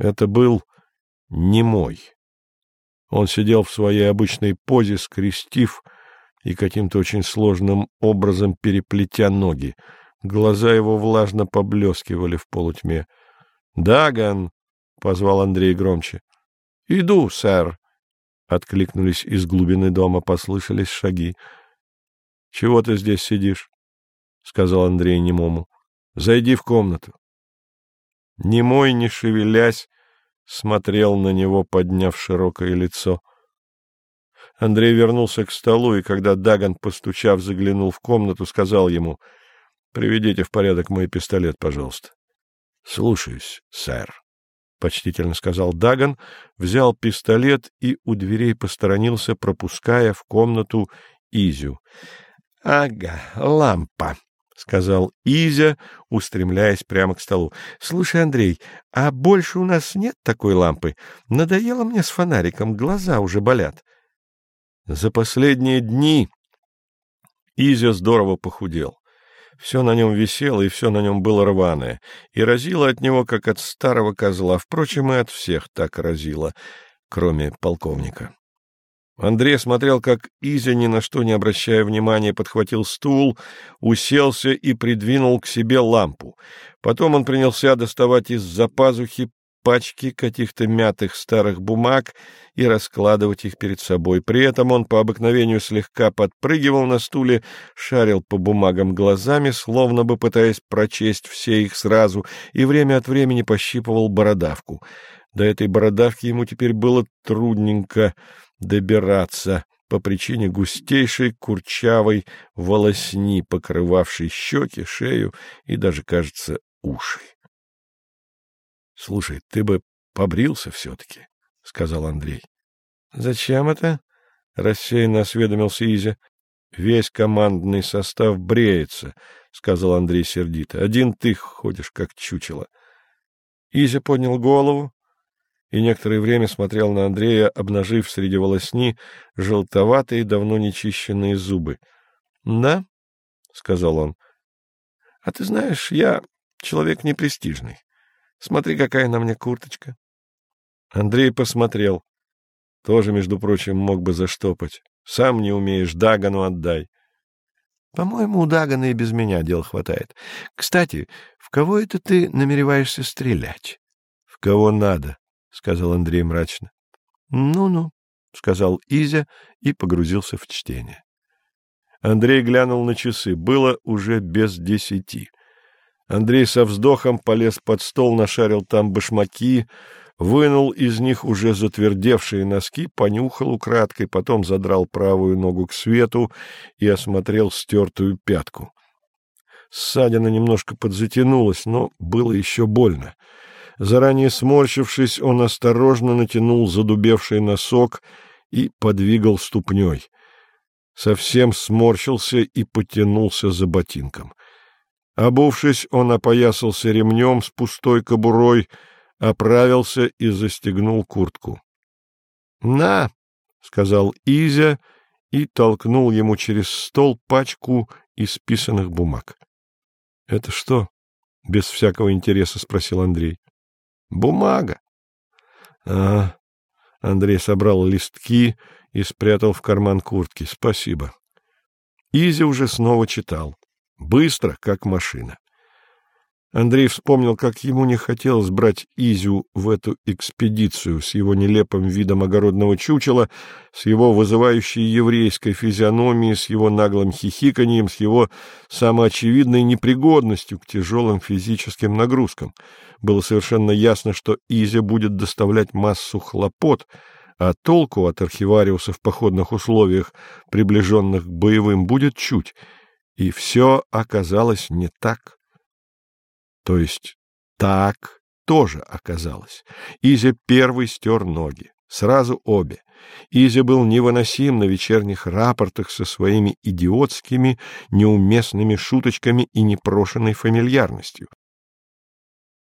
Это был немой. Он сидел в своей обычной позе, скрестив и каким-то очень сложным образом переплетя ноги. Глаза его влажно поблескивали в полутьме. — Даган! — позвал Андрей громче. — Иду, сэр! — откликнулись из глубины дома, послышались шаги. — Чего ты здесь сидишь? — сказал Андрей немому. — Зайди в комнату. Немой, не шевелясь, смотрел на него, подняв широкое лицо. Андрей вернулся к столу, и когда Даган, постучав, заглянул в комнату, сказал ему, — Приведите в порядок мой пистолет, пожалуйста. — Слушаюсь, сэр, — почтительно сказал Даган, взял пистолет и у дверей посторонился, пропуская в комнату Изю. — Ага, лампа, — сказал Изя, устремляясь прямо к столу. — Слушай, Андрей, а больше у нас нет такой лампы? Надоело мне с фонариком, глаза уже болят. За последние дни Изя здорово похудел. Все на нем висело, и все на нем было рваное, и разило от него, как от старого козла. Впрочем, и от всех так разило, кроме полковника. Андрей смотрел, как Изя, ни на что не обращая внимания, подхватил стул, уселся и придвинул к себе лампу. Потом он принялся доставать из-за пазухи пачки каких-то мятых старых бумаг и раскладывать их перед собой. При этом он по обыкновению слегка подпрыгивал на стуле, шарил по бумагам глазами, словно бы пытаясь прочесть все их сразу, и время от времени пощипывал бородавку. До этой бородавки ему теперь было трудненько добираться по причине густейшей курчавой волосни, покрывавшей щеки, шею и даже, кажется, уши. — Слушай, ты бы побрился все-таки, — сказал Андрей. — Зачем это? — рассеянно осведомился Изя. — Весь командный состав бреется, — сказал Андрей сердито. — Один ты ходишь, как чучело. Изя поднял голову, и некоторое время смотрел на Андрея, обнажив среди волосни желтоватые, давно нечищенные зубы. — Да, — сказал он. — А ты знаешь, я человек непрестижный. Смотри, какая на мне курточка. Андрей посмотрел. Тоже, между прочим, мог бы заштопать. Сам не умеешь, Дагану отдай. По-моему, у Дагана и без меня дел хватает. Кстати, в кого это ты намереваешься стрелять? В кого надо. — сказал Андрей мрачно. «Ну — Ну-ну, — сказал Изя и погрузился в чтение. Андрей глянул на часы. Было уже без десяти. Андрей со вздохом полез под стол, нашарил там башмаки, вынул из них уже затвердевшие носки, понюхал украдкой, потом задрал правую ногу к свету и осмотрел стертую пятку. Ссадина немножко подзатянулась, но было еще больно. Заранее сморщившись, он осторожно натянул задубевший носок и подвигал ступней. Совсем сморщился и потянулся за ботинком. Обувшись, он опоясался ремнем с пустой кобурой, оправился и застегнул куртку. — На! — сказал Изя и толкнул ему через стол пачку исписанных бумаг. — Это что? — без всякого интереса спросил Андрей. Бумага. А, Андрей собрал листки и спрятал в карман куртки. Спасибо. Изи уже снова читал. Быстро, как машина. Андрей вспомнил, как ему не хотелось брать Изю в эту экспедицию с его нелепым видом огородного чучела, с его вызывающей еврейской физиономией, с его наглым хихиканьем, с его самоочевидной непригодностью к тяжелым физическим нагрузкам. Было совершенно ясно, что Изя будет доставлять массу хлопот, а толку от архивариуса в походных условиях, приближенных к боевым, будет чуть. И все оказалось не так. То есть так тоже оказалось. Изя первый стер ноги, сразу обе. Изя был невыносим на вечерних рапортах со своими идиотскими, неуместными шуточками и непрошенной фамильярностью.